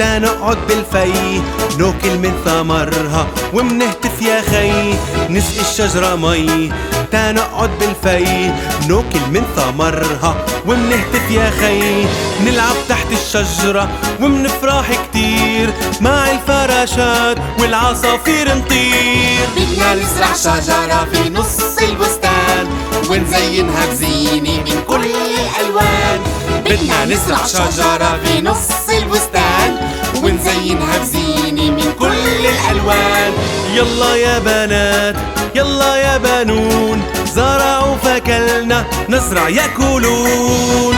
حتى نقعد بالفي ناكل من ثمرها ومنهتف يا خي. نسقي الشجرة مي تا نقعد بالفي ناكل من ثمرها ومنهتف يا خي. نلعب تحت الشجرة ومنفرح كتير مع الفراشات والعصافير نطير. بدنا نزرع شجرة في نص البستان ونزينها بزينة من كل الألوان. بدنا نزرع شجرة في نص الوان. يلا يا بنات يلا يا بنون زرعوا فكلنا نزرع يأكلون.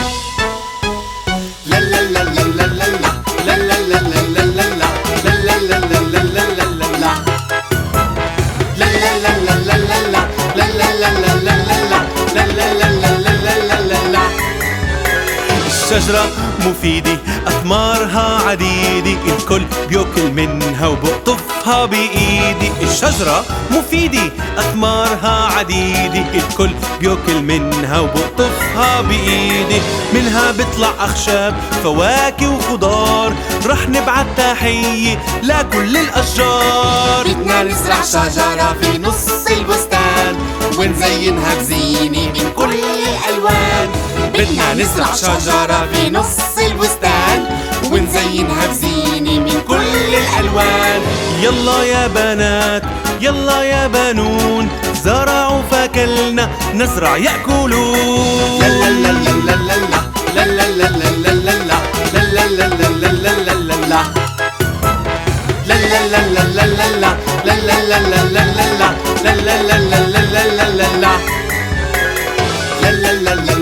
شجرة مفيدة أثمارها عديدة الكل بيأكل منها وبقطفها بإيدي. الشجرة مفيدة أثمارها عديدة الكل بيأكل منها وبقطفها بإيدي. منها بطلع أخشاب فواكه وخضار رح نبعت تحية لكل الأشجار. بدنا نزرع شجرة في نص البستان ونزينها بزينة. بدنا نزرع شجرة في نص البستان ونزينها بزينة من كل الألوان يلا يا بنات يلا يا بنون زرعوا فاكلنا نزرع يأكلون لا لا لا لا لا لا لا لا la la la la la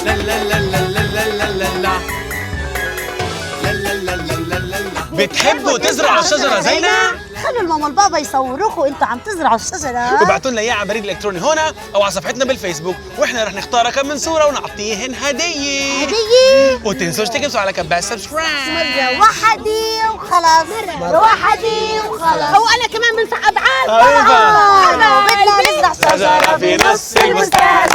بتحبوا تزرعوا الشجرة زينا؟ خلوا الماما والبابا يصوروكوا. أنتوا عم تزرعوا الشجرة. وابعتوا لنا اياه على بريد الكتروني هنا أو على صفحتنا بالفيسبوك. وإحنا رح نختار كم من صورة ونعطيهن هدية. هدية. وتنسوش تكبسوا على كباس سبسكرايب. مرة واحدة وخلاص. مرة واحدة وخلاص. هو أنا كمان بنفع أبعاد. أيوة. آه، بدنا نزرع شجرة في نص البستان